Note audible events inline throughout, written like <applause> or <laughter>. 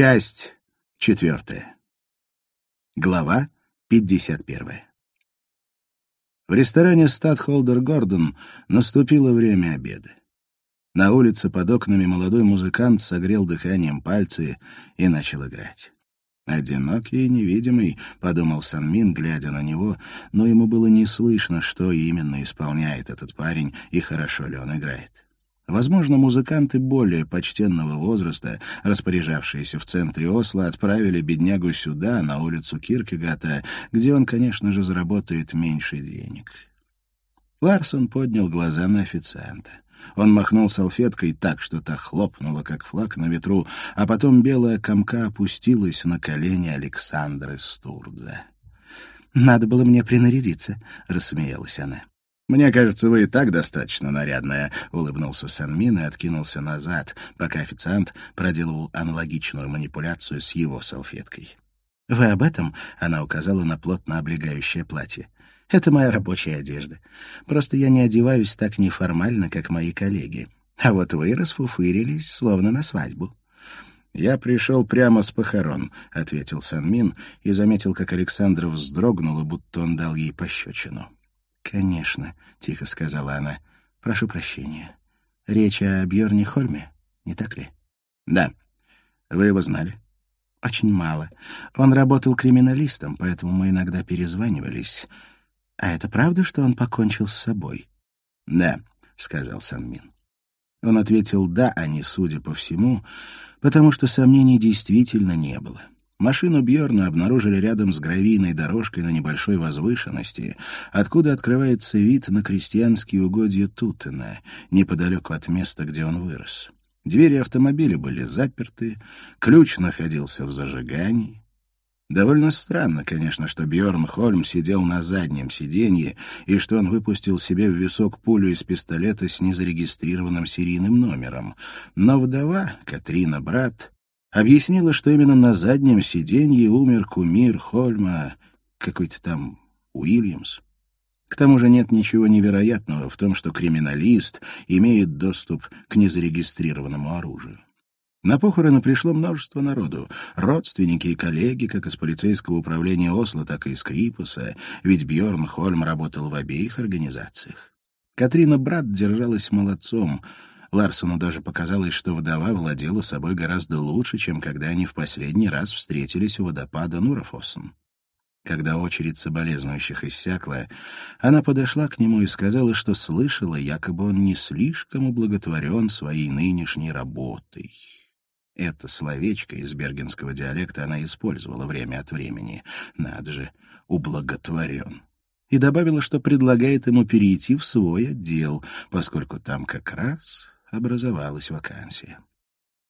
Часть четвертая. Глава пятьдесят первая. В ресторане «Статхолдер Гордон» наступило время обеда. На улице под окнами молодой музыкант согрел дыханием пальцы и начал играть. «Одинокий и невидимый», — подумал Санмин, глядя на него, но ему было не слышно, что именно исполняет этот парень и хорошо ли он играет. Возможно, музыканты более почтенного возраста, распоряжавшиеся в центре Осло, отправили беднягу сюда, на улицу Киркегата, где он, конечно же, заработает меньше денег. Ларсон поднял глаза на официанта. Он махнул салфеткой так, что та хлопнула, как флаг на ветру, а потом белая комка опустилась на колени Александры Стурдза. «Надо было мне принарядиться», — рассмеялась она. «Мне кажется, вы и так достаточно нарядная», — улыбнулся Санмин и откинулся назад, пока официант проделывал аналогичную манипуляцию с его салфеткой. «Вы об этом?» — она указала на плотно облегающее платье. «Это моя рабочая одежда. Просто я не одеваюсь так неформально, как мои коллеги. А вот вы расфуфырились, словно на свадьбу». «Я пришел прямо с похорон», — ответил Санмин и заметил, как Александра вздрогнула, будто он дал ей пощечину. «Конечно», — тихо сказала она. «Прошу прощения. Речь о Бьерне Хольме, не так ли?» «Да. Вы его знали?» «Очень мало. Он работал криминалистом, поэтому мы иногда перезванивались. А это правда, что он покончил с собой?» «Да», — сказал Санмин. Он ответил «да», а не «судя по всему», потому что сомнений действительно не было. Машину Бьорна обнаружили рядом с гравийной дорожкой на небольшой возвышенности, откуда открывается вид на крестьянские угодья Тутена, неподалеку от места, где он вырос. Двери автомобиля были заперты, ключ находился в зажигании. Довольно странно, конечно, что Бьорн Хольм сидел на заднем сиденье и что он выпустил себе в висок пулю из пистолета с незарегистрированным серийным номером. Но вдова, Катрина Брат, объяснила, что именно на заднем сиденье умер кумир Хольма, какой-то там Уильямс. К тому же нет ничего невероятного в том, что криминалист имеет доступ к незарегистрированному оружию. На похороны пришло множество народу, родственники и коллеги, как из полицейского управления Осло, так и из Крипуса, ведь Бьорн Хольм работал в обеих организациях. Катрина Брат держалась молодцом — Ларсону даже показалось, что вдова владела собой гораздо лучше, чем когда они в последний раз встретились у водопада Нурофоссом. Когда очередь соболезнующих иссякла, она подошла к нему и сказала, что слышала, якобы он не слишком ублаготворен своей нынешней работой. Это словечко из бергенского диалекта она использовала время от времени. Надо же, ублаготворен и добавила, что предлагает ему перейти в свой отдел, поскольку там как раз образовалась вакансия.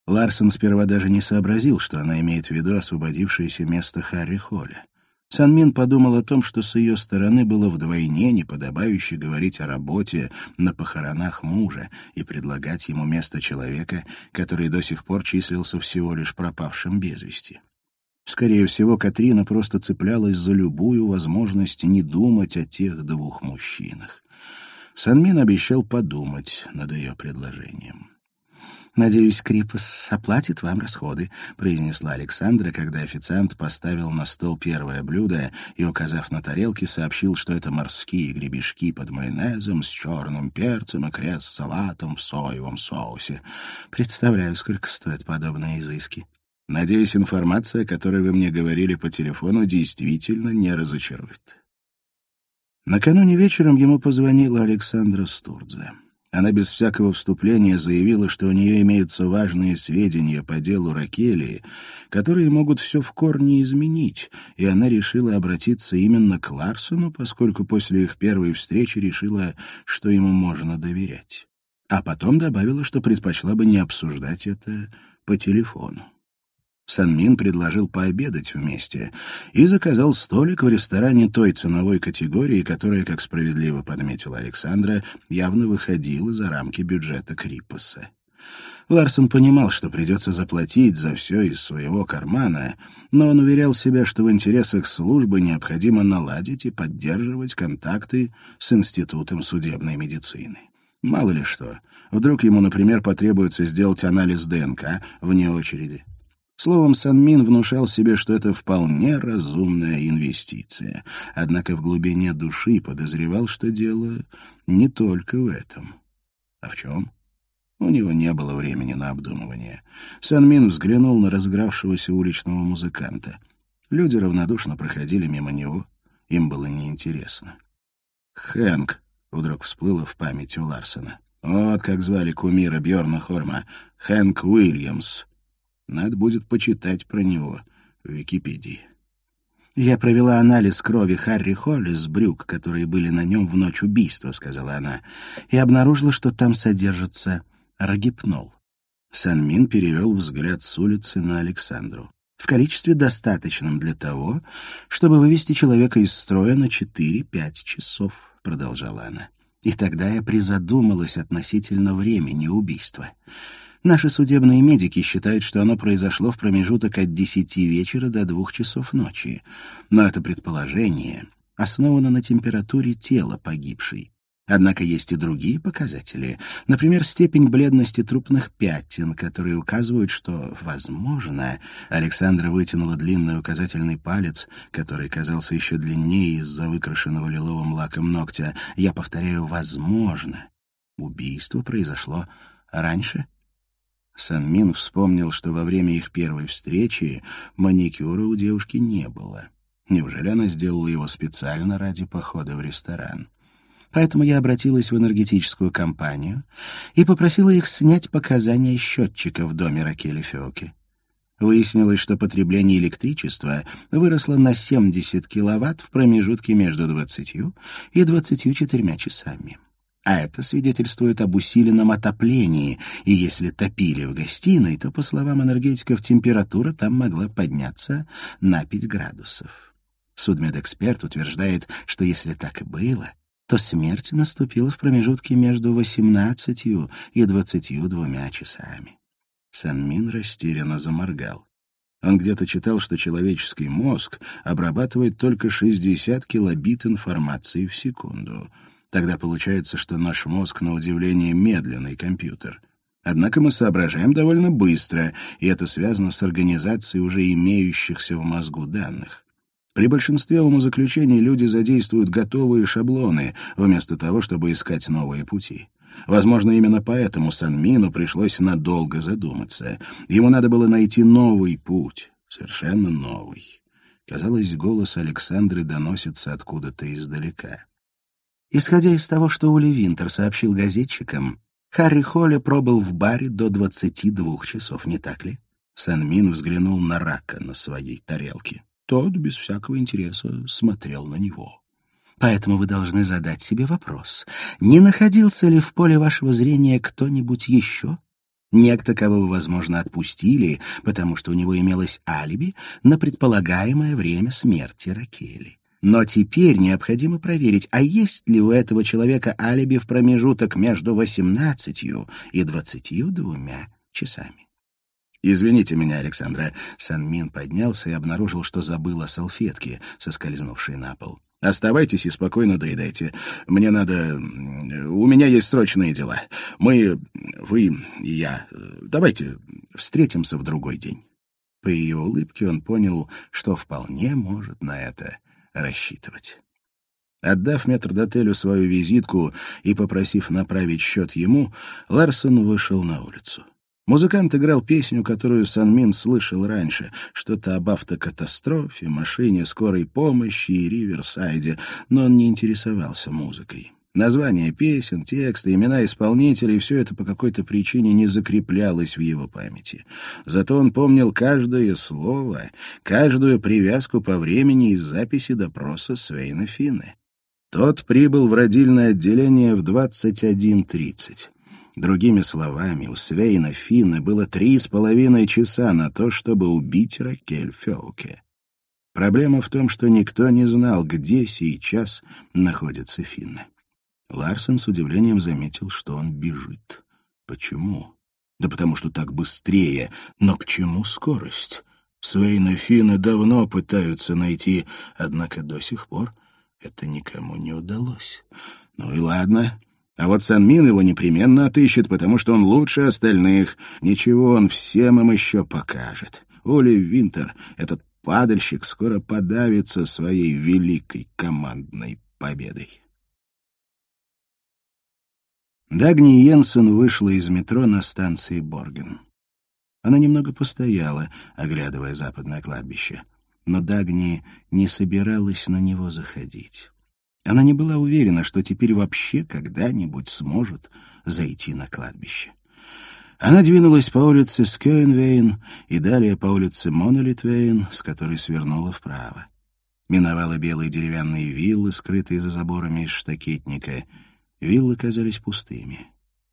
Ларсон сперва даже не сообразил, что она имеет в виду освободившееся место Харри Холля. Санмин подумал о том, что с ее стороны было вдвойне неподобающе говорить о работе на похоронах мужа и предлагать ему место человека, который до сих пор числился всего лишь пропавшим без вести. Скорее всего, Катрина просто цеплялась за любую возможность не думать о тех двух мужчинах. Санмин обещал подумать над ее предложением. «Надеюсь, Крипос оплатит вам расходы», — произнесла Александра, когда официант поставил на стол первое блюдо и, указав на тарелки, сообщил, что это морские гребешки под майонезом с черным перцем и крест с салатом в соевом соусе. Представляю, сколько стоят подобные изыски. Надеюсь, информация, о которой вы мне говорили по телефону, действительно не разочарует. Накануне вечером ему позвонила Александра Стурдзе. Она без всякого вступления заявила, что у нее имеются важные сведения по делу Ракелии, которые могут все в корне изменить, и она решила обратиться именно к Ларсону, поскольку после их первой встречи решила, что ему можно доверять. А потом добавила, что предпочла бы не обсуждать это по телефону. Санмин предложил пообедать вместе и заказал столик в ресторане той ценовой категории, которая, как справедливо подметила Александра, явно выходила за рамки бюджета Крипаса. Ларсон понимал, что придется заплатить за все из своего кармана, но он уверял себя, что в интересах службы необходимо наладить и поддерживать контакты с Институтом судебной медицины. Мало ли что. Вдруг ему, например, потребуется сделать анализ ДНК вне очереди. Словом, Санмин внушал себе, что это вполне разумная инвестиция. Однако в глубине души подозревал, что дело не только в этом. А в чем? У него не было времени на обдумывание. Санмин взглянул на разгравшегося уличного музыканта. Люди равнодушно проходили мимо него. Им было неинтересно. «Хэнк», — вдруг всплыло в памяти у Ларсона. «Вот как звали кумира Бьорна Хорма. Хэнк Уильямс. Надо будет почитать про него в Википедии». «Я провела анализ крови Харри Холли с брюк, которые были на нем в ночь убийства», — сказала она, «и обнаружила, что там содержится рогипнол». Санмин перевел взгляд с улицы на Александру. «В количестве достаточном для того, чтобы вывести человека из строя на 4-5 часов», — продолжала она. И тогда я призадумалась относительно времени убийства. Наши судебные медики считают, что оно произошло в промежуток от десяти вечера до двух часов ночи. Но это предположение основано на температуре тела погибшей. Однако есть и другие показатели, например, степень бледности трупных пятен, которые указывают, что, возможно, Александра вытянула длинный указательный палец, который казался еще длиннее из-за выкрашенного лиловым лаком ногтя. Я повторяю, возможно. Убийство произошло раньше Санмин вспомнил, что во время их первой встречи маникюра у девушки не было. Неужели она сделала его специально ради похода в ресторан? Поэтому я обратилась в энергетическую компанию и попросила их снять показания счетчика в доме Ракели Феоки. Выяснилось, что потребление электричества выросло на 70 киловатт в промежутке между 20 и 24 часами. А это свидетельствует об усиленном отоплении, и если топили в гостиной, то, по словам энергетиков, температура там могла подняться на 5 градусов. Судмедэксперт утверждает, что если так и было, то смерть наступила в промежутке между 18 и 22 часами. Санмин растерянно заморгал. Он где-то читал, что человеческий мозг обрабатывает только 60 килобит информации в секунду — Тогда получается, что наш мозг, на удивление, медленный компьютер. Однако мы соображаем довольно быстро, и это связано с организацией уже имеющихся в мозгу данных. При большинстве умозаключений люди задействуют готовые шаблоны, вместо того, чтобы искать новые пути. Возможно, именно поэтому Санмину пришлось надолго задуматься. Ему надо было найти новый путь, совершенно новый. Казалось, голос Александры доносится откуда-то издалека. Исходя из того, что Ули Винтер сообщил газетчикам, Харри Холли пробыл в баре до 22 часов, не так ли? Санмин взглянул на рака на своей тарелке. Тот, без всякого интереса, смотрел на него. Поэтому вы должны задать себе вопрос, не находился ли в поле вашего зрения кто-нибудь еще? Некто, кого вы, возможно, отпустили, потому что у него имелось алиби на предполагаемое время смерти Ракели. Но теперь необходимо проверить, а есть ли у этого человека алиби в промежуток между 18 и 22 часами. «Извините меня, Александра». Санмин поднялся и обнаружил, что забыл о салфетке, соскользнувшей на пол. «Оставайтесь и спокойно доедайте. Мне надо... У меня есть срочные дела. Мы... Вы и я... Давайте встретимся в другой день». По ее улыбке он понял, что вполне может на это рассчитывать. Отдав метрдотелю свою визитку и попросив направить счет ему, Ларсон вышел на улицу. Музыкант играл песню, которую Санмин слышал раньше, что-то об автокатастрофе, машине скорой помощи и Риверсайде, но он не интересовался музыкой. Названия песен, тексты, имена исполнителей — все это по какой-то причине не закреплялось в его памяти. Зато он помнил каждое слово, каждую привязку по времени из записи допроса Свейна Финны. Тот прибыл в родильное отделение в 21.30. Другими словами, у Свейна Финны было три с половиной часа на то, чтобы убить Ракель Феуке. Проблема в том, что никто не знал, где сейчас находится Финна. Ларсен с удивлением заметил, что он бежит. Почему? Да потому что так быстрее. Но к чему скорость? Свейн и Финны давно пытаются найти, однако до сих пор это никому не удалось. Ну и ладно. А вот Санмин его непременно отыщет, потому что он лучше остальных. Ничего, он всем им еще покажет. Оли Винтер, этот падальщик, скоро подавится своей великой командной победой. Дагни Йенсен вышла из метро на станции Борген. Она немного постояла, оглядывая западное кладбище. Но Дагни не собиралась на него заходить. Она не была уверена, что теперь вообще когда-нибудь сможет зайти на кладбище. Она двинулась по улице Скёенвейн и далее по улице Монолитвейн, с которой свернула вправо. Миновала белые деревянные виллы, скрытые за заборами из штакетника — Виллы казались пустыми.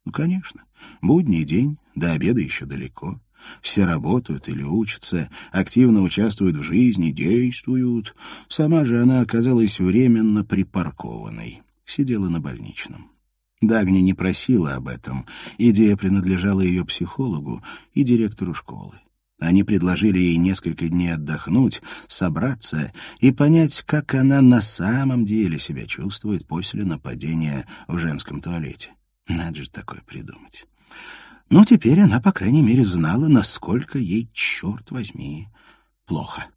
Ну, конечно, будний день, до обеда еще далеко. Все работают или учатся, активно участвуют в жизни, действуют. Сама же она оказалась временно припаркованной. Сидела на больничном. Дагни не просила об этом. Идея принадлежала ее психологу и директору школы. Они предложили ей несколько дней отдохнуть, собраться и понять, как она на самом деле себя чувствует после нападения в женском туалете. Надо же такое придумать. Но теперь она, по крайней мере, знала, насколько ей, черт возьми, плохо.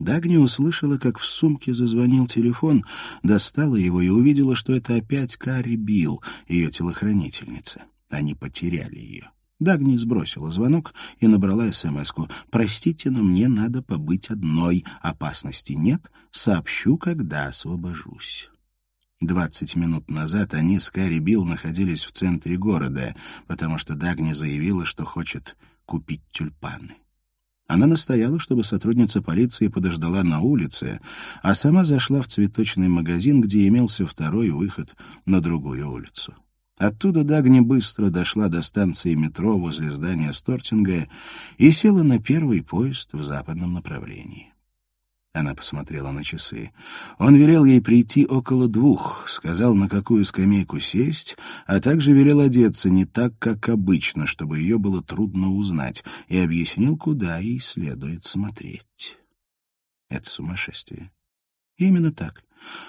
Дагни услышала, как в сумке зазвонил телефон, достала его и увидела, что это опять Карри Билл, ее телохранительница. Они потеряли ее. Дагни сбросила звонок и набрала СМС-ку. «Простите, но мне надо побыть одной. Опасности нет. Сообщу, когда освобожусь». Двадцать минут назад они с Карри Билл находились в центре города, потому что Дагни заявила, что хочет купить тюльпаны. Она настояла, чтобы сотрудница полиции подождала на улице, а сама зашла в цветочный магазин, где имелся второй выход на другую улицу. Оттуда Дагни быстро дошла до станции метро возле здания Стортинга и села на первый поезд в западном направлении. Она посмотрела на часы. Он велел ей прийти около двух, сказал, на какую скамейку сесть, а также велел одеться не так, как обычно, чтобы ее было трудно узнать, и объяснил, куда ей следует смотреть. Это сумасшествие. именно так.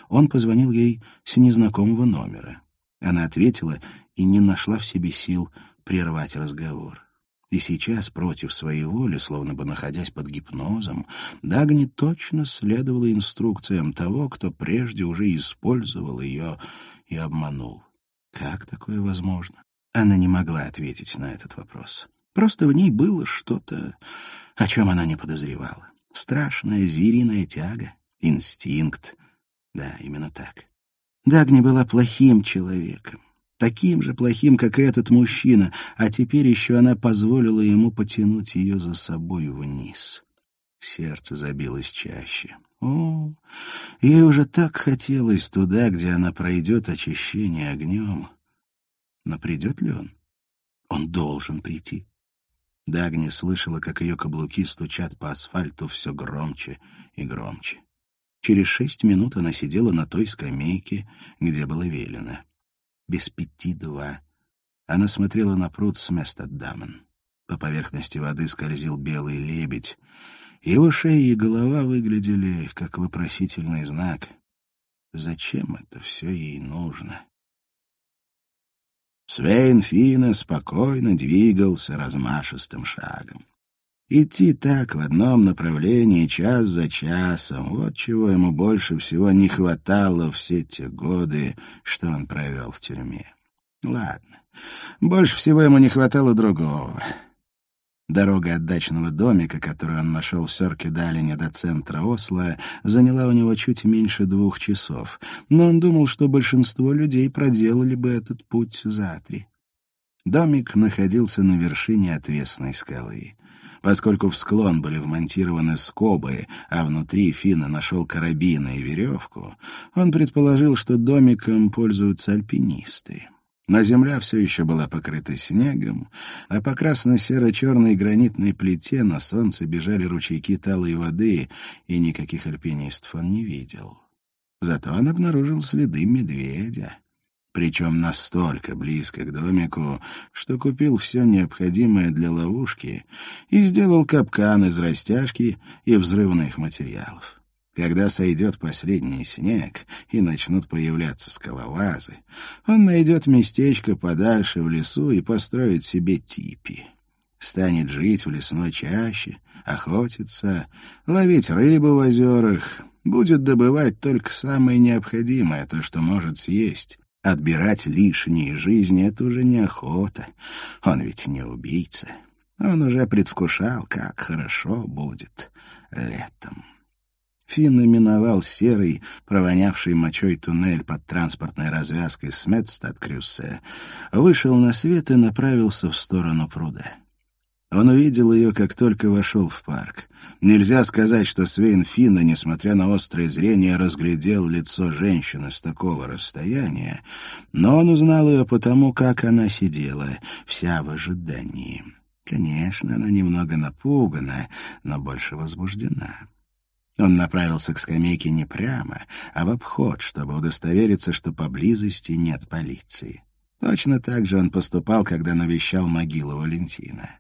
Он позвонил ей с незнакомого номера. Она ответила и не нашла в себе сил прервать разговор. И сейчас, против своей воли, словно бы находясь под гипнозом, Дагни точно следовала инструкциям того, кто прежде уже использовал ее и обманул. Как такое возможно? Она не могла ответить на этот вопрос. Просто в ней было что-то, о чем она не подозревала. Страшная звериная тяга, инстинкт. Да, именно так. Дагни была плохим человеком, таким же плохим, как и этот мужчина, а теперь еще она позволила ему потянуть ее за собой вниз. Сердце забилось чаще. О, ей уже так хотелось туда, где она пройдет очищение огнем. Но придет ли он? Он должен прийти. Дагни слышала, как ее каблуки стучат по асфальту все громче и громче. Через шесть минут она сидела на той скамейке, где было велено. Без пяти два. Она смотрела на пруд с места Дамон. По поверхности воды скользил белый лебедь. Его шея и голова выглядели как вопросительный знак. Зачем это все ей нужно? Свейн Фина спокойно двигался размашистым шагом. Идти так в одном направлении час за часом, вот чего ему больше всего не хватало все те годы, что он провел в тюрьме. Ладно, больше всего ему не хватало другого. Дорога от дачного домика, которую он нашел в Сёркедалине до центра Осло, заняла у него чуть меньше двух часов, но он думал, что большинство людей проделали бы этот путь за три. Домик находился на вершине отвесной скалы. Поскольку в склон были вмонтированы скобы, а внутри Фина нашел карабины и веревку, он предположил, что домиком пользуются альпинисты. Но земля все еще была покрыта снегом, а по красно-серо-черной гранитной плите на солнце бежали ручейки талой воды, и никаких альпинистов он не видел. Зато он обнаружил следы медведя причем настолько близко к домику, что купил все необходимое для ловушки и сделал капкан из растяжки и взрывных материалов. Когда сойдет последний снег и начнут появляться скалолазы, он найдет местечко подальше в лесу и построит себе типи. Станет жить в лесной чаще, охотиться, ловить рыбу в озерах, будет добывать только самое необходимое, то, что может съесть. Отбирать лишние жизни — это уже не охота. Он ведь не убийца. Он уже предвкушал, как хорошо будет летом. Финн именовал серый, провонявший мочой туннель под транспортной развязкой Сметстад-Крюссе, вышел на свет и направился в сторону пруда. Он увидел ее, как только вошел в парк. Нельзя сказать, что Свейн Финна, несмотря на острое зрение, разглядел лицо женщины с такого расстояния, но он узнал ее потому, как она сидела, вся в ожидании. Конечно, она немного напугана, но больше возбуждена. Он направился к скамейке не прямо, а в обход, чтобы удостовериться, что поблизости нет полиции. Точно так же он поступал, когда навещал могилу Валентина.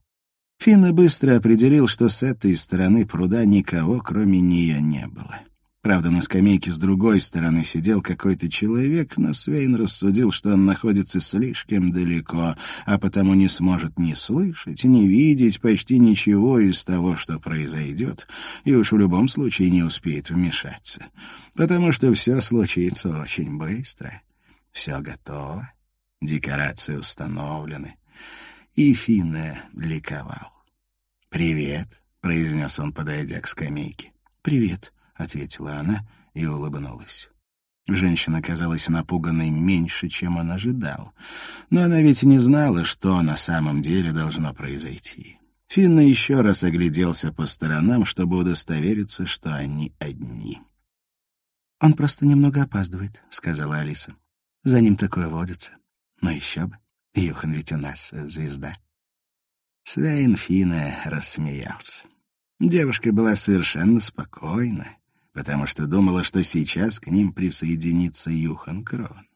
Финна быстро определил, что с этой стороны пруда никого, кроме нее, не было. Правда, на скамейке с другой стороны сидел какой-то человек, но Свейн рассудил, что он находится слишком далеко, а потому не сможет ни слышать, ни видеть почти ничего из того, что произойдет, и уж в любом случае не успеет вмешаться, потому что все случится очень быстро. Все готово, декорации установлены, и Финне ликовал. «Привет», — произнес он, подойдя к скамейке. «Привет», — ответила она и улыбнулась. Женщина казалась напуганной меньше, чем он ожидал. Но она ведь не знала, что на самом деле должно произойти. Финна еще раз огляделся по сторонам, чтобы удостовериться, что они одни. «Он просто немного опаздывает», — сказала Алиса. «За ним такое водится. Но еще бы. Юхан ведь у нас звезда». Свейн Финна рассмеялся. Девушка была совершенно спокойна потому что думала, что сейчас к ним присоединится Юхан Крон.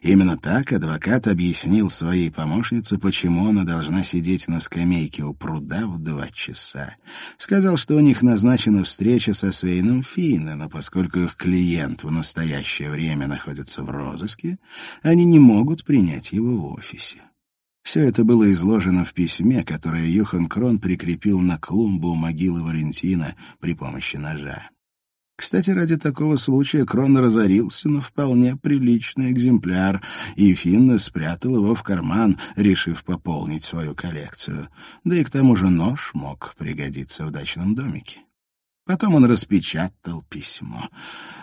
Именно так адвокат объяснил своей помощнице, почему она должна сидеть на скамейке у пруда в два часа. Сказал, что у них назначена встреча со Свейном Финна, но поскольку их клиент в настоящее время находится в розыске, они не могут принять его в офисе. Все это было изложено в письме, которое Юхан Крон прикрепил на клумбу у могилы Валентина при помощи ножа. Кстати, ради такого случая Крон разорился на вполне приличный экземпляр, и Финна спрятал его в карман, решив пополнить свою коллекцию. Да и к тому же нож мог пригодиться в дачном домике. Потом он распечатал письмо.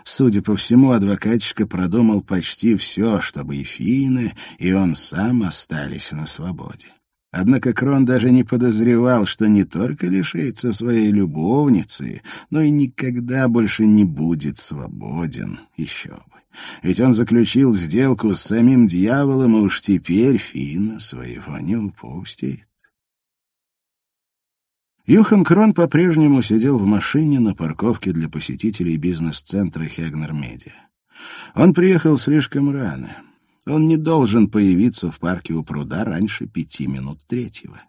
Судя по всему, адвокатчика продумал почти все, чтобы и Финны, и он сам остались на свободе. Однако Крон даже не подозревал, что не только лишится своей любовницы, но и никогда больше не будет свободен. Еще бы. Ведь он заключил сделку с самим дьяволом, и уж теперь Фина своего не упустит. Юхан Крон по-прежнему сидел в машине на парковке для посетителей бизнес-центра Хегнер Медиа. Он приехал слишком рано. Он не должен появиться в парке у пруда раньше пяти минут третьего.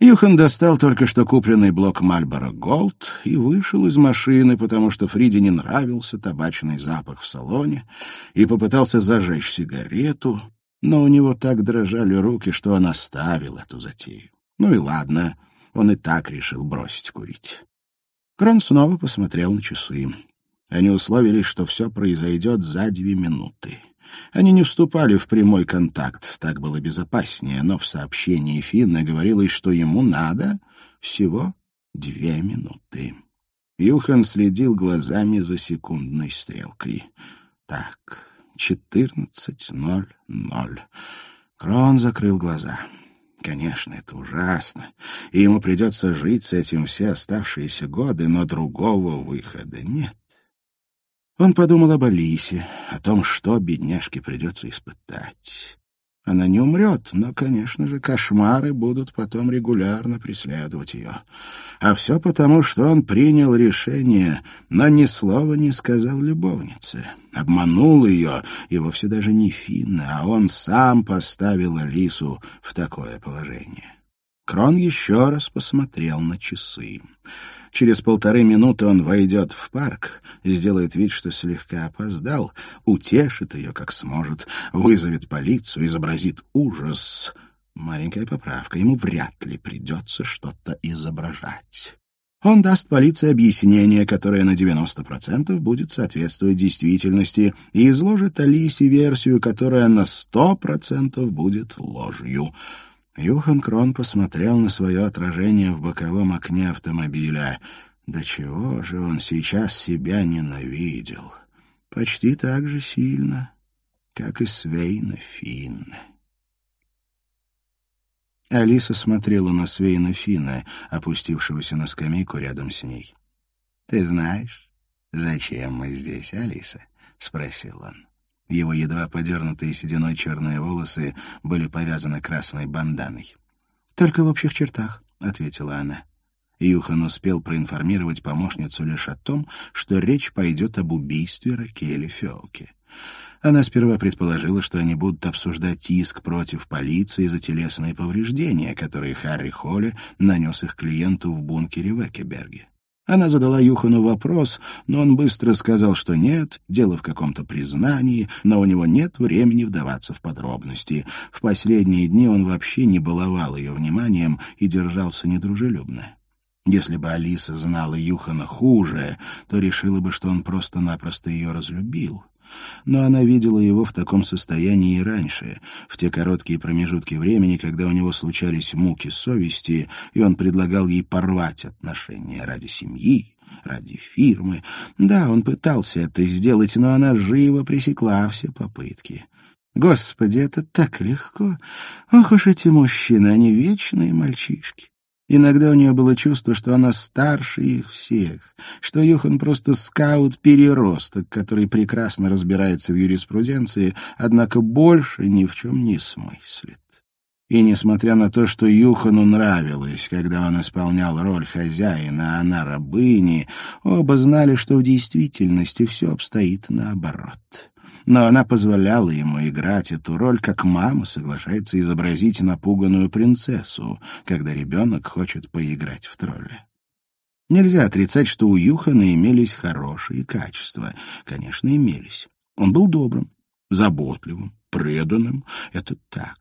Юхан достал только что купленный блок Мальборо Голд и вышел из машины, потому что Фриде не нравился табачный запах в салоне, и попытался зажечь сигарету, но у него так дрожали руки, что он оставил эту затею. Ну и ладно, он и так решил бросить курить. Крон снова посмотрел на часы. Они условились, что все произойдет за две минуты. Они не вступали в прямой контакт, так было безопаснее, но в сообщении Финна говорилось, что ему надо всего две минуты. Юхан следил глазами за секундной стрелкой. Так, четырнадцать ноль ноль. Крон закрыл глаза. Конечно, это ужасно, и ему придется жить с этим все оставшиеся годы, но другого выхода нет. Он подумал об Алисе, о том, что бедняжке придется испытать. Она не умрет, но, конечно же, кошмары будут потом регулярно преследовать ее. А все потому, что он принял решение, но ни слова не сказал любовнице. Обманул ее, и вовсе даже не Финна, а он сам поставил Алису в такое положение. Крон еще раз посмотрел на часы. Через полторы минуты он войдет в парк, сделает вид, что слегка опоздал, утешит ее, как сможет, вызовет полицию, изобразит ужас. Маленькая поправка, ему вряд ли придется что-то изображать. Он даст полиции объяснение, которое на 90% будет соответствовать действительности, и изложит Алисе версию, которая на 100% будет ложью. Юхан Крон посмотрел на свое отражение в боковом окне автомобиля. Да чего же он сейчас себя ненавидел? Почти так же сильно, как и Свейна Финна. Алиса смотрела на Свейна Фина, опустившегося на скамейку рядом с ней. «Ты знаешь, зачем мы здесь, Алиса?» — спросил он. Его едва подернутые сединой черные волосы были повязаны красной банданой. «Только в общих чертах», — ответила она. Юхан успел проинформировать помощницу лишь о том, что речь пойдет об убийстве Ракели Феоки. Она сперва предположила, что они будут обсуждать иск против полиции за телесные повреждения, которые Харри Холли нанес их клиенту в бункере в Экеберге. Она задала Юхану вопрос, но он быстро сказал, что нет, дело в каком-то признании, но у него нет времени вдаваться в подробности. В последние дни он вообще не баловал ее вниманием и держался недружелюбно. Если бы Алиса знала Юхана хуже, то решила бы, что он просто-напросто ее разлюбил но она видела его в таком состоянии и раньше, в те короткие промежутки времени, когда у него случались муки совести, и он предлагал ей порвать отношения ради семьи, ради фирмы. Да, он пытался это сделать, но она живо пресекла все попытки. Господи, это так легко. Ох уж эти мужчины, они вечные мальчишки. Иногда у нее было чувство, что она старше их всех, что Юхан просто скаут-переросток, который прекрасно разбирается в юриспруденции, однако больше ни в чем не смыслит. И несмотря на то, что Юхану нравилось, когда он исполнял роль хозяина, а она рабыни, оба знали, что в действительности все обстоит наоборот но она позволяла ему играть эту роль, как мама соглашается изобразить напуганную принцессу, когда ребенок хочет поиграть в тролля. Нельзя отрицать, что у Юхана имелись хорошие качества. Конечно, имелись. Он был добрым, заботливым, преданным. Это так.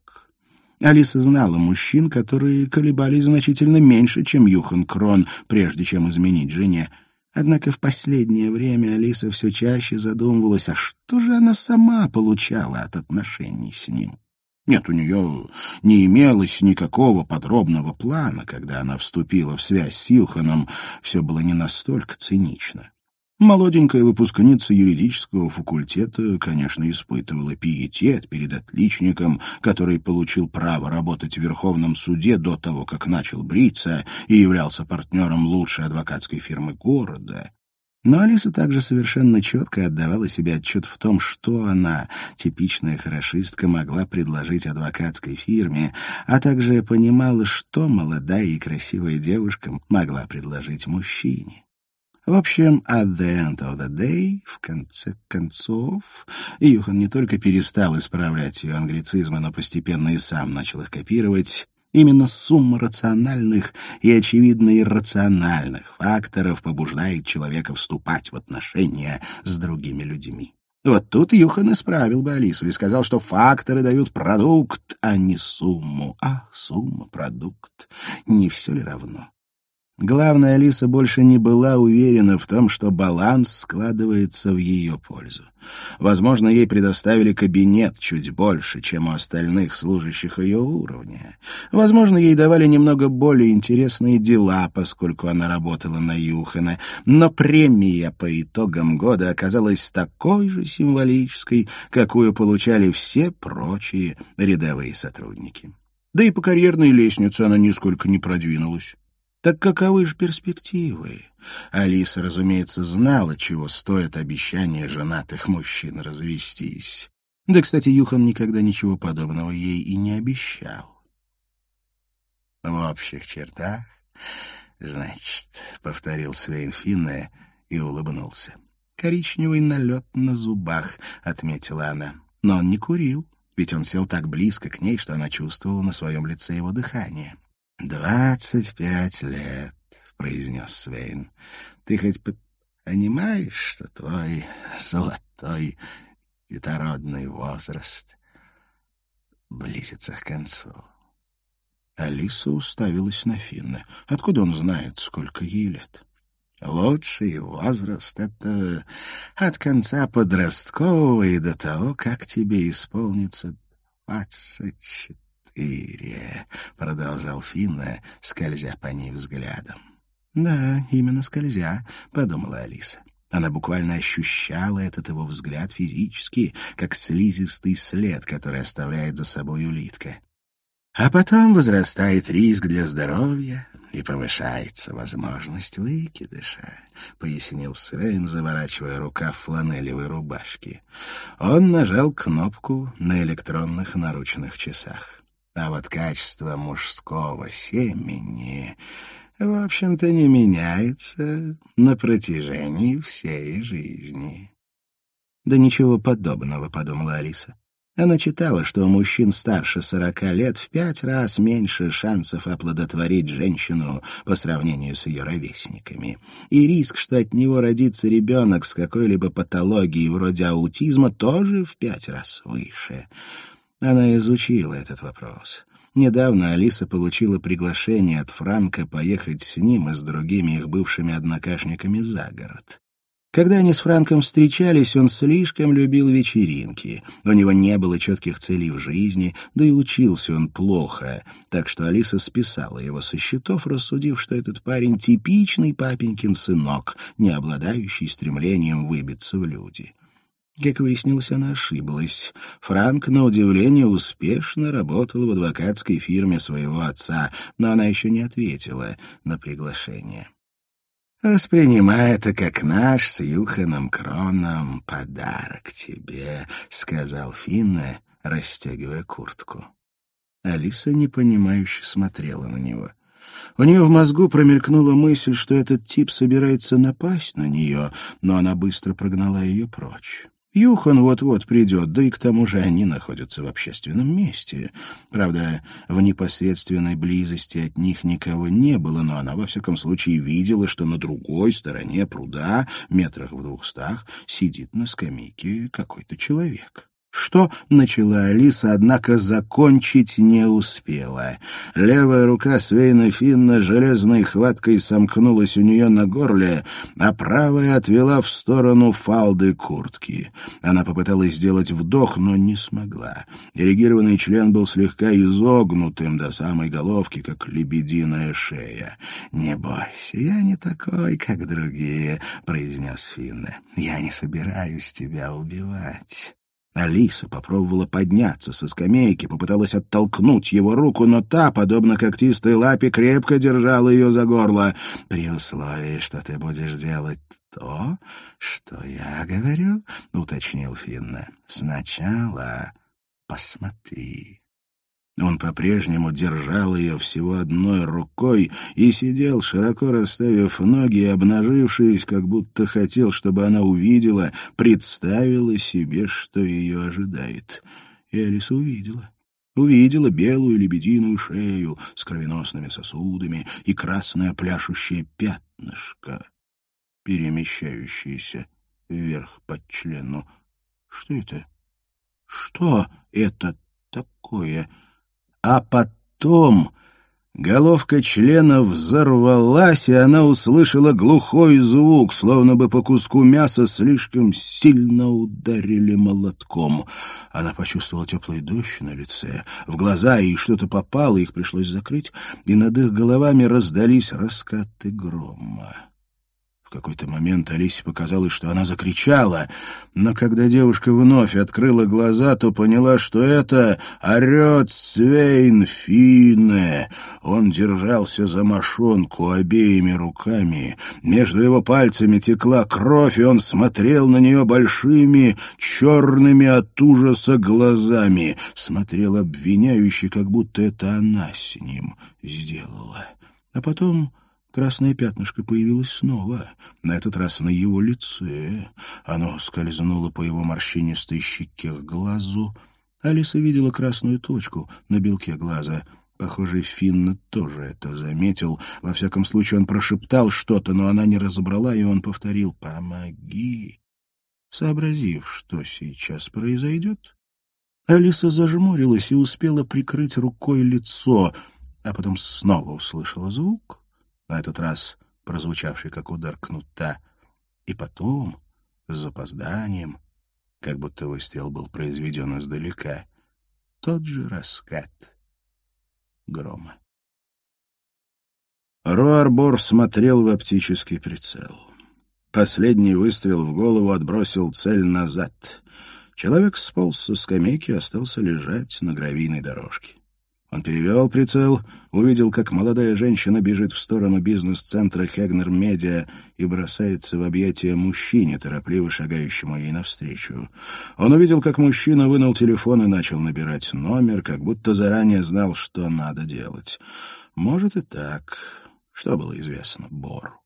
Алиса знала мужчин, которые колебались значительно меньше, чем Юхан Крон, прежде чем изменить жене. Однако в последнее время Алиса все чаще задумывалась, а что же она сама получала от отношений с ним? Нет, у нее не имелось никакого подробного плана, когда она вступила в связь с Юханом, все было не настолько цинично. Молоденькая выпускница юридического факультета, конечно, испытывала пиетет перед отличником, который получил право работать в Верховном суде до того, как начал бриться и являлся партнером лучшей адвокатской фирмы города. Но Алиса также совершенно четко отдавала себе отчет в том, что она, типичная хорошистка, могла предложить адвокатской фирме, а также понимала, что молодая и красивая девушка могла предложить мужчине. В общем, at the end of the day, в конце концов, Юхан не только перестал исправлять ее англицизмы, но постепенно и сам начал их копировать. Именно сумма рациональных и, очевидно, иррациональных факторов побуждает человека вступать в отношения с другими людьми. Вот тут Юхан исправил бы Алису и сказал, что факторы дают продукт, а не сумму. А сумма, продукт, не все ли равно? Главное, Алиса больше не была уверена в том, что баланс складывается в ее пользу. Возможно, ей предоставили кабинет чуть больше, чем у остальных служащих ее уровня. Возможно, ей давали немного более интересные дела, поскольку она работала на Юхана, но премия по итогам года оказалась такой же символической, какую получали все прочие рядовые сотрудники. Да и по карьерной лестнице она нисколько не продвинулась. Так каковы же перспективы? Алиса, разумеется, знала, чего стоит обещание женатых мужчин развестись. Да, кстати, Юхан никогда ничего подобного ей и не обещал. В общих чертах, значит, — повторил Свейн Финне и улыбнулся. Коричневый налет на зубах, — отметила она. Но он не курил, ведь он сел так близко к ней, что она чувствовала на своем лице его дыхание. «Двадцать пять лет», — произнес Свейн. «Ты хоть понимаешь, что твой золотой детородный возраст близится к концу?» Алиса уставилась на Финна. Откуда он знает, сколько ей лет? Лучший возраст — это от конца подросткового и до того, как тебе исполнится двадцать четыре, — продолжал Финна, скользя по ней взглядом. «Да, именно скользя», — подумала Алиса. Она буквально ощущала этот его взгляд физически, как слизистый след, который оставляет за собой улитка. А потом возрастает риск для здоровья и повышается возможность выкидыша, — пояснил Свейн, заворачивая рукав фланелевой рубашки. Он нажал кнопку на электронных наручных часах. А вот качество мужского семени, в общем-то, не меняется на протяжении всей жизни. «Да ничего подобного», — подумала Алиса. Она читала, что у мужчин старше сорока лет в пять раз меньше шансов оплодотворить женщину по сравнению с ее ровесниками. И риск, что от него родится ребенок с какой-либо патологией вроде аутизма, тоже в пять раз выше. Она изучила этот вопрос. Недавно Алиса получила приглашение от Франка поехать с ним и с другими их бывшими однокашниками за город. Когда они с Франком встречались, он слишком любил вечеринки. У него не было четких целей в жизни, да и учился он плохо, так что Алиса списала его со счетов, рассудив, что этот парень типичный папенькин сынок, не обладающий стремлением выбиться в люди. Как выяснилось, она ошиблась. Франк, на удивление, успешно работал в адвокатской фирме своего отца, но она еще не ответила на приглашение. «Воспринимай это как наш с Юханом Кроном подарок тебе», — сказал Финне, расстегивая куртку. Алиса непонимающе смотрела на него. У нее в мозгу промелькнула мысль, что этот тип собирается напасть на нее, но она быстро прогнала ее прочь. Юхан вот-вот придет, да и к тому же они находятся в общественном месте. Правда, в непосредственной близости от них никого не было, но она, во всяком случае, видела, что на другой стороне пруда, метрах в двухстах, сидит на скамейке какой-то человек. Что начала Алиса, однако закончить не успела. Левая рука Свейна Финна железной хваткой сомкнулась у нее на горле, а правая отвела в сторону фалды куртки. Она попыталась сделать вдох, но не смогла. Диригированный член был слегка изогнутым до самой головки, как лебединая шея. «Не бойся, я не такой, как другие», — произнес Финна. «Я не собираюсь тебя убивать». Алиса попробовала подняться со скамейки, попыталась оттолкнуть его руку, но та, подобно когтистой лапе, крепко держала ее за горло. «При условии, что ты будешь делать то, что я говорю», — уточнил Финна. «Сначала посмотри». Он по-прежнему держал ее всего одной рукой и сидел, широко расставив ноги и обнажившись, как будто хотел, чтобы она увидела, представила себе, что ее ожидает. И Алиса увидела. Увидела белую лебединую шею с кровеносными сосудами и красное пляшущее пятнышко, перемещающееся вверх под члену. Что это? Что это такое? А потом головка члена взорвалась, и она услышала глухой звук, словно бы по куску мяса слишком сильно ударили молотком. Она почувствовала теплый дождь на лице, в глаза ей что-то попало, их пришлось закрыть, и над их головами раздались раскаты грома какой-то момент Алисе показалось, что она закричала, но когда девушка вновь открыла глаза, то поняла, что это орет Свейн Финне. Он держался за мошонку обеими руками. Между его пальцами текла кровь, и он смотрел на нее большими, черными от ужаса глазами. Смотрел обвиняюще, как будто это она с ним сделала. А потом Красное пятнышко появилось снова, на этот раз на его лице. Оно скользнуло по его морщинистой щеке к глазу. Алиса видела красную точку на белке глаза. Похоже, Финн тоже это заметил. Во всяком случае, он прошептал что-то, но она не разобрала, и он повторил «Помоги». Сообразив, что сейчас произойдет, Алиса зажмурилась и успела прикрыть рукой лицо — а потом снова услышала звук, на этот раз прозвучавший как удар кнута, и потом, с запозданием, как будто выстрел был произведен издалека, тот же раскат грома. Руарбор смотрел в оптический прицел. Последний выстрел в голову отбросил цель назад. Человек сполз со скамейки и остался лежать на гравийной дорожке. Он перевел прицел, увидел, как молодая женщина бежит в сторону бизнес-центра Хегнер Медиа и бросается в объятия мужчине, торопливо шагающему ей навстречу. Он увидел, как мужчина вынул телефон и начал набирать номер, как будто заранее знал, что надо делать. Может и так. Что было известно Бору?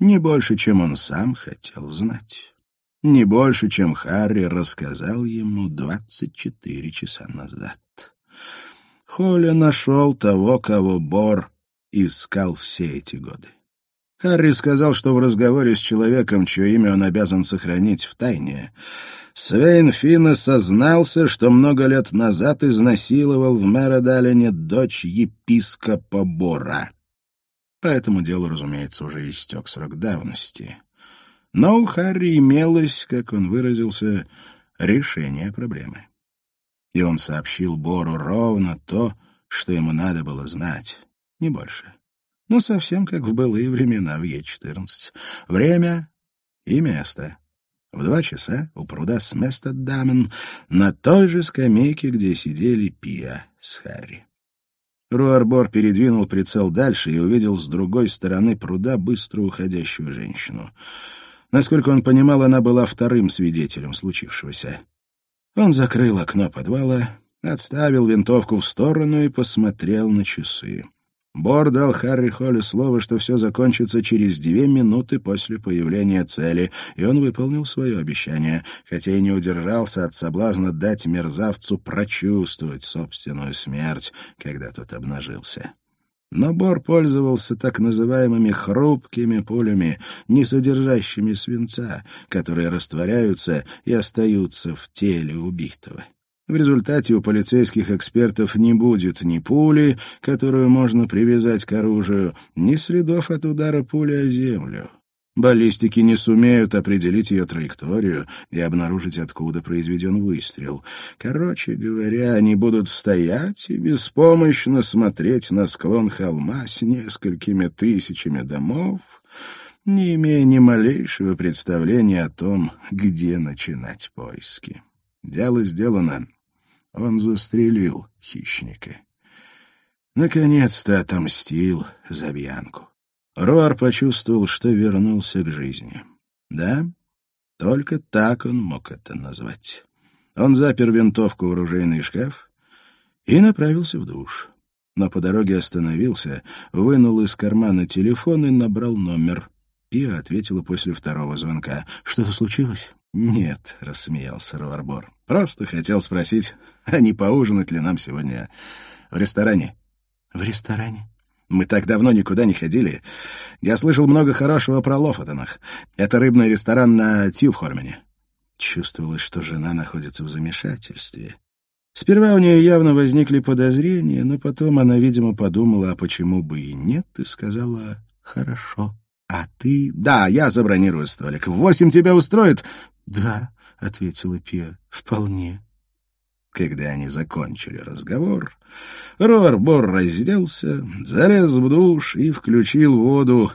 Не больше, чем он сам хотел знать. Не больше, чем Харри рассказал ему двадцать четыре часа назад. Холли нашел того, кого Бор искал все эти годы. Харри сказал, что в разговоре с человеком, чье имя он обязан сохранить в тайне, Свейн Финн сознался, что много лет назад изнасиловал в Мередалине дочь епископа Бора. По этому делу, разумеется, уже истек срок давности. Но у Харри имелось, как он выразился, решение проблемы и он сообщил Бору ровно то, что ему надо было знать, не больше. Ну, совсем как в былые времена в Е-14. Время и место. В два часа у пруда с места Дамен на той же скамейке, где сидели Пия с Харри. Руарбор передвинул прицел дальше и увидел с другой стороны пруда быстро уходящую женщину. Насколько он понимал, она была вторым свидетелем случившегося. Он закрыл окно подвала, отставил винтовку в сторону и посмотрел на часы. Бор дал Харри Холли слово, что все закончится через две минуты после появления цели, и он выполнил свое обещание, хотя и не удержался от соблазна дать мерзавцу прочувствовать собственную смерть, когда тот обнажился. Но Бор пользовался так называемыми хрупкими пулями, не содержащими свинца, которые растворяются и остаются в теле убитого. В результате у полицейских экспертов не будет ни пули, которую можно привязать к оружию, ни следов от удара пули о землю. Баллистики не сумеют определить ее траекторию и обнаружить, откуда произведен выстрел. Короче говоря, они будут стоять и беспомощно смотреть на склон холма с несколькими тысячами домов, не имея ни малейшего представления о том, где начинать поиски. Дело сделано. Он застрелил хищника. Наконец-то отомстил за Бьянку. Руар почувствовал, что вернулся к жизни. Да, только так он мог это назвать. Он запер винтовку в оружейный шкаф и направился в душ. Но по дороге остановился, вынул из кармана телефон и набрал номер. Пиа ответила после второго звонка. «Что-то случилось?» «Нет», — рассмеялся Руарбор. «Просто хотел спросить, а не поужинать ли нам сегодня в ресторане?» «В ресторане?» Мы так давно никуда не ходили. Я слышал много хорошего про Лофотонах. Это рыбный ресторан на Тьюбхормене. Чувствовалось, что жена находится в замешательстве. Сперва у нее явно возникли подозрения, но потом она, видимо, подумала, а почему бы и нет, и сказала «хорошо». «А ты...» «Да, я забронирую столик. В восемь тебя устроит?» «Да», — ответила Пия, — «вполне». Когда они закончили разговор, Рорбор разделся, залез в душ и включил воду.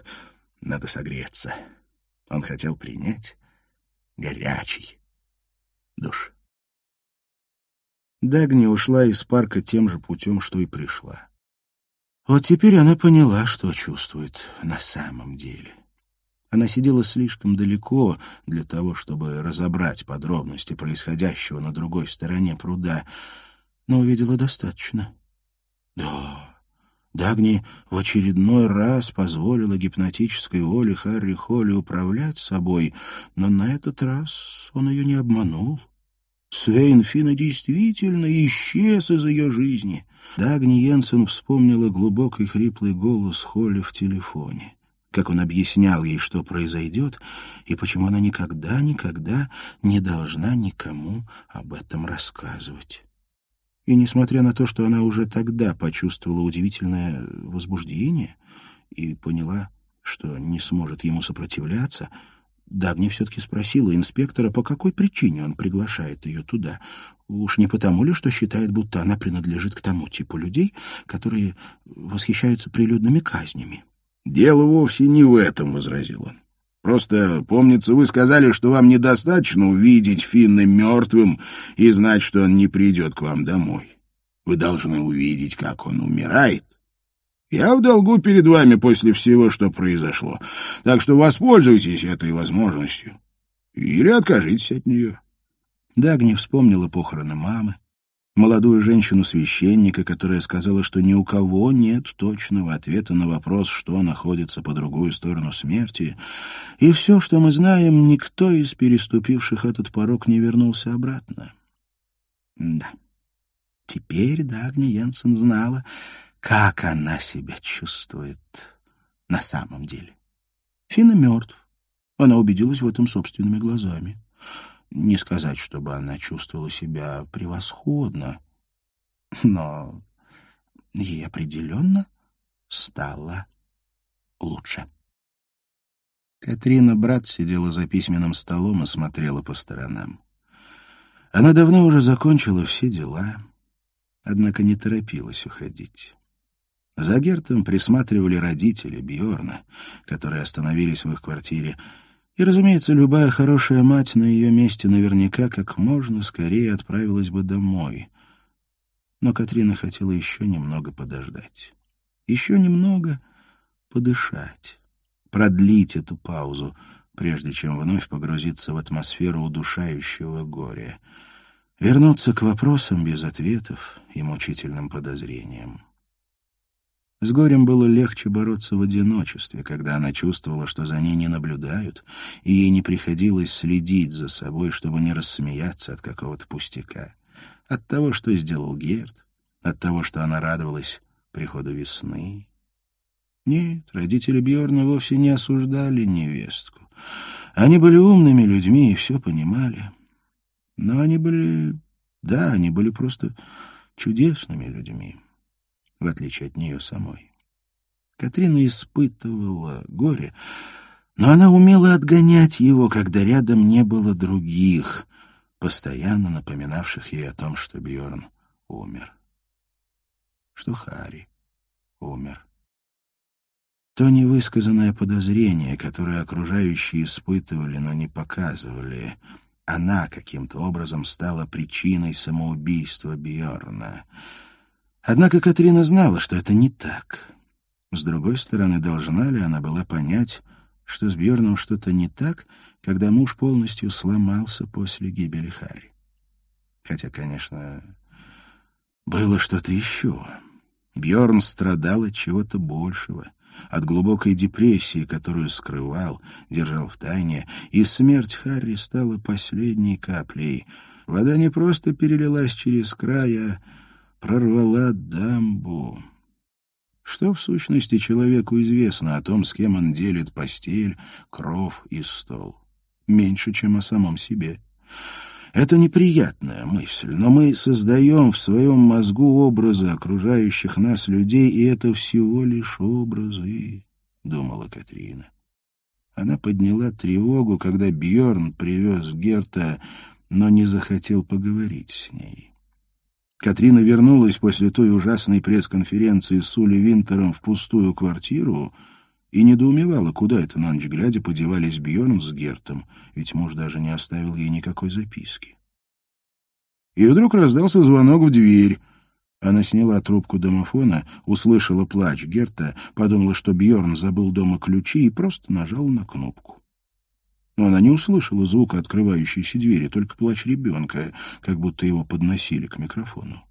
Надо согреться. Он хотел принять горячий душ. Дагни ушла из парка тем же путем, что и пришла. Вот теперь она поняла, что чувствует на самом деле. Она сидела слишком далеко для того, чтобы разобрать подробности происходящего на другой стороне пруда, но увидела достаточно. Да, Дагни в очередной раз позволила гипнотической воле Харри Холли управлять собой, но на этот раз он ее не обманул. Свейн Финна действительно исчез из ее жизни. Дагни Йенсен вспомнила глубокий хриплый голос Холли в телефоне как он объяснял ей, что произойдет, и почему она никогда-никогда не должна никому об этом рассказывать. И несмотря на то, что она уже тогда почувствовала удивительное возбуждение и поняла, что не сможет ему сопротивляться, Дагни все-таки спросила инспектора, по какой причине он приглашает ее туда. Уж не потому ли, что считает, будто она принадлежит к тому типу людей, которые восхищаются прилюдными казнями. «Дело вовсе не в этом», — возразил он. «Просто, помнится, вы сказали, что вам недостаточно увидеть Финна мертвым и знать, что он не придет к вам домой. Вы должны увидеть, как он умирает, я в долгу перед вами после всего, что произошло. Так что воспользуйтесь этой возможностью. Или откажитесь от нее. Дагни вспомнила похороны мамы, молодую женщину-священника, которая сказала, что ни у кого нет точного ответа на вопрос, что находится по другую сторону смерти, и все, что мы знаем, никто из переступивших этот порог не вернулся обратно. Да, теперь Дагни Йенсен знала, как она себя чувствует на самом деле. Фина мертв. Она убедилась в этом собственными глазами. Не сказать, чтобы она чувствовала себя превосходно, но ей определенно стало лучше. Катрина, брат, сидела за письменным столом и смотрела по сторонам. Она давно уже закончила все дела, однако не торопилась уходить. За Гертом присматривали родители Бьорна, которые остановились в их квартире. И, разумеется, любая хорошая мать на ее месте наверняка как можно скорее отправилась бы домой. Но Катрина хотела еще немного подождать. Еще немного подышать, продлить эту паузу, прежде чем вновь погрузиться в атмосферу удушающего горя, вернуться к вопросам без ответов и мучительным подозрениям. С горем было легче бороться в одиночестве, когда она чувствовала, что за ней не наблюдают, и ей не приходилось следить за собой, чтобы не рассмеяться от какого-то пустяка. От того, что сделал Герд, от того, что она радовалась приходу весны. Нет, родители Бьорна вовсе не осуждали невестку. Они были умными людьми и все понимали. Но они были... Да, они были просто чудесными людьми в отличие от нее самой. Катрина испытывала горе, но она умела отгонять его, когда рядом не было других, постоянно напоминавших ей о том, что Бьорн умер. Что Хари умер. То невысказанное подозрение, которое окружающие испытывали, но не показывали, она каким-то образом стала причиной самоубийства Бьорна — Однако Катрина знала, что это не так. С другой стороны, должна ли она была понять, что с Бьерном что-то не так, когда муж полностью сломался после гибели Харри? Хотя, конечно, было что-то еще. Бьорн страдал от чего-то большего, от глубокой депрессии, которую скрывал, держал в тайне, и смерть Харри стала последней каплей. Вода не просто перелилась через край, а прорвала дамбу. Что, в сущности, человеку известно о том, с кем он делит постель, кров и стол? Меньше, чем о самом себе. Это неприятная мысль, но мы создаем в своем мозгу образы окружающих нас людей, и это всего лишь образы, — думала Катрина. Она подняла тревогу, когда Бьорн привез Герта, но не захотел поговорить с ней. Катрина вернулась после той ужасной пресс-конференции с Ули Винтером в пустую квартиру и недоумевала, куда это на ночь глядя подевались Бьерн с Гертом, ведь муж даже не оставил ей никакой записки. И вдруг раздался звонок в дверь. Она сняла трубку домофона, услышала плач Герта, подумала, что Бьорн забыл дома ключи и просто нажала на кнопку. Но она не услышала звука открывающейся двери, только плач ребенка, как будто его подносили к микрофону.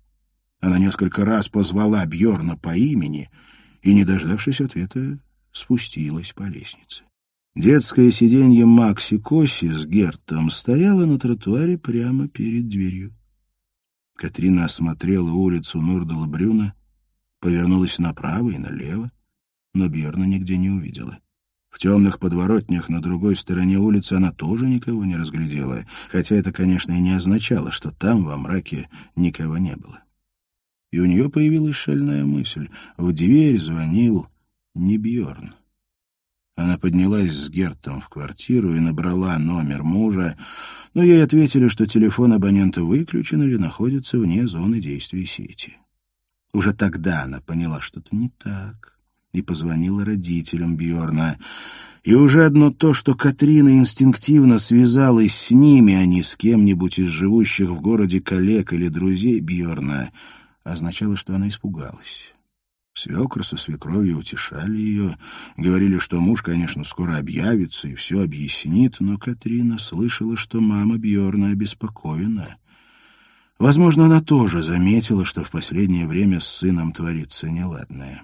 Она несколько раз позвала Бьорна по имени и, не дождавшись ответа, спустилась по лестнице. Детское сиденье Макси Коси с Гертом стояло на тротуаре прямо перед дверью. Катрина осмотрела улицу Нурдала Брюна, повернулась направо и налево, но Бьерна нигде не увидела. В темных подворотнях на другой стороне улицы она тоже никого не разглядела, хотя это, конечно, и не означало, что там, во мраке, никого не было. И у нее появилась шальная мысль. В дверь звонил не Бьорн. Она поднялась с Гертом в квартиру и набрала номер мужа, но ей ответили, что телефон абонента выключен или находится вне зоны действия сети. Уже тогда она поняла, что-то не так, и позвонила родителям Бьорна. И уже одно то, что Катрина инстинктивно связалась с ними, а не с кем-нибудь из живущих в городе коллег или друзей Бьорна, означало, что она испугалась. Свекр со свекровью утешали ее, говорили, что муж, конечно, скоро объявится и все объяснит, но Катрина слышала, что мама Бьорна обеспокоена. Возможно, она тоже заметила, что в последнее время с сыном творится неладное.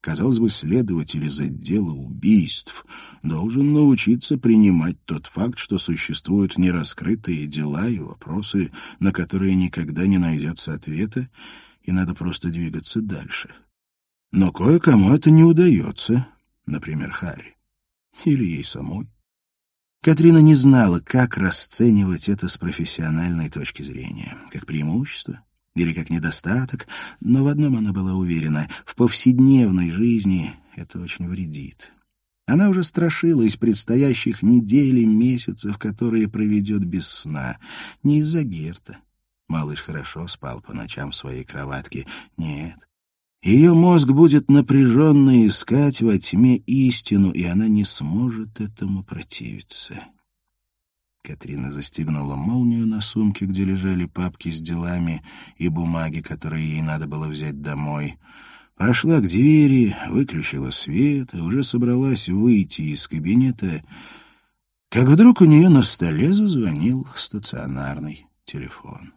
Казалось бы, следователь из отдела убийств должен научиться принимать тот факт, что существуют нераскрытые дела и вопросы, на которые никогда не найдется ответа, и надо просто двигаться дальше. Но кое-кому это не удается, например, Харри. Или ей самой. Катрина не знала, как расценивать это с профессиональной точки зрения, как преимущество или как недостаток, но в одном она была уверена — в повседневной жизни это очень вредит. Она уже страшилась предстоящих недель и месяцев, которые проведет без сна. Не из-за Герта. Малыш хорошо спал по ночам в своей кроватке. Нет, ее мозг будет напряженно искать во тьме истину, и она не сможет этому противиться. Катрина застегнула молнию на сумке, где лежали папки с делами и бумаги, которые ей надо было взять домой. Прошла к двери, выключила свет и уже собралась выйти из кабинета, как вдруг у нее на столе зазвонил стационарный телефон.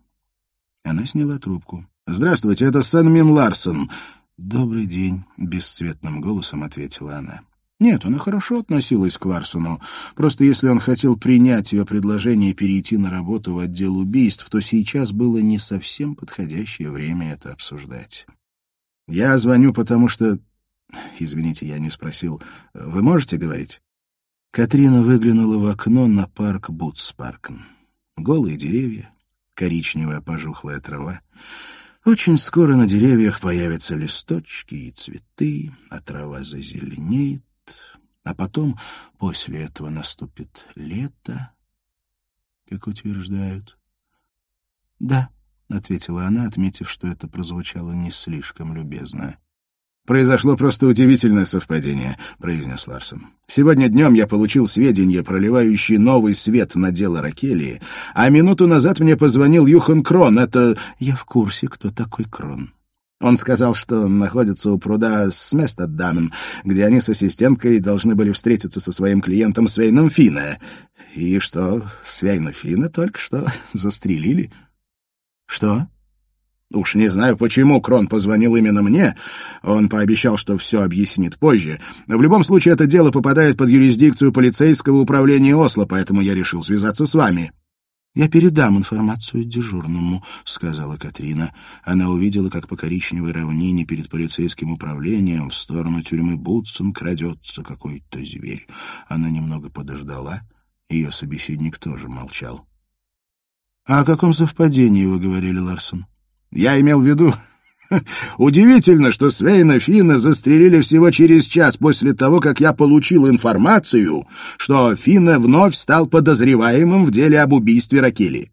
Она сняла трубку. «Здравствуйте, это Сан Ларсон». «Добрый день», — бесцветным голосом ответила она. Нет, она хорошо относилась к Ларсону. Просто если он хотел принять ее предложение перейти на работу в отдел убийств, то сейчас было не совсем подходящее время это обсуждать. «Я звоню, потому что...» «Извините, я не спросил. Вы можете говорить?» Катрина выглянула в окно на парк Бутспаркен. Голые деревья, коричневая пожухлая трава — очень скоро на деревьях появятся листочки и цветы, а трава зазеленеет, а потом после этого наступит лето, как утверждают. «Да», — ответила она, отметив, что это прозвучало не слишком любезно. «Произошло просто удивительное совпадение», — произнес Ларсон. «Сегодня днем я получил сведения, проливающие новый свет на дело Ракелии, а минуту назад мне позвонил Юхан Крон. Это...» «Я в курсе, кто такой Крон». Он сказал, что находится у пруда Сместаддамен, где они с ассистенткой должны были встретиться со своим клиентом Свейном Фина. И что, Свейна Фина только что <laughs> застрелили. «Что?» Уж не знаю, почему Крон позвонил именно мне. Он пообещал, что все объяснит позже. В любом случае, это дело попадает под юрисдикцию полицейского управления Осло, поэтому я решил связаться с вами. «Я передам информацию дежурному», — сказала Катрина. Она увидела, как по коричневой равнине перед полицейским управлением в сторону тюрьмы Бутсон крадется какой-то зверь. Она немного подождала. Ее собеседник тоже молчал. «А о каком совпадении вы говорили, Ларсон?» Я имел в виду... <laughs> Удивительно, что Свейна Фина застрелили всего через час после того, как я получил информацию, что Фина вновь стал подозреваемым в деле об убийстве Ракели.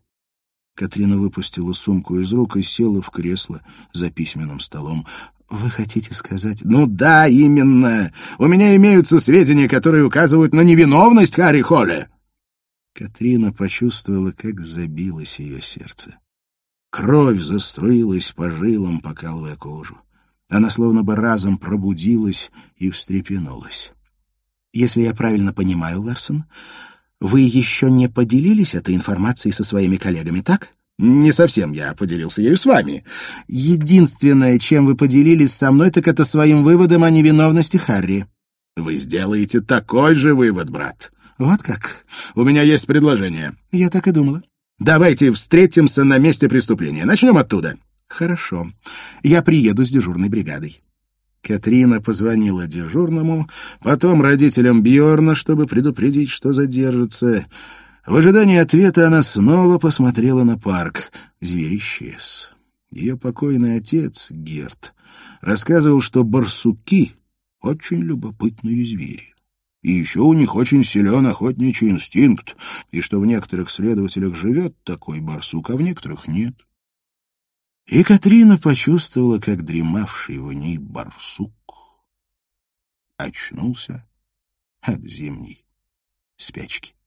Катрина выпустила сумку из рук и села в кресло за письменным столом. «Вы хотите сказать...» «Ну да, именно. У меня имеются сведения, которые указывают на невиновность Харри Холля». Катрина почувствовала, как забилось ее сердце. Кровь заструилась по жилам, покалывая кожу. Она словно бы разом пробудилась и встрепенулась. «Если я правильно понимаю, Ларсон, вы еще не поделились этой информацией со своими коллегами, так?» «Не совсем я поделился ею с вами. Единственное, чем вы поделились со мной, так это своим выводом о невиновности Харри». «Вы сделаете такой же вывод, брат». «Вот как? У меня есть предложение». «Я так и думала. Давайте встретимся на месте преступления. Начнем оттуда. Хорошо. Я приеду с дежурной бригадой. Катрина позвонила дежурному, потом родителям Бьорна, чтобы предупредить, что задержится. В ожидании ответа она снова посмотрела на парк. Зверь исчез. Ее покойный отец, Герт, рассказывал, что барсуки — очень любопытные звери. И еще у них очень силен охотничий инстинкт, и что в некоторых следователях живет такой барсук, а в некоторых нет. И Катрина почувствовала, как дремавший в ней барсук очнулся от зимней спячки.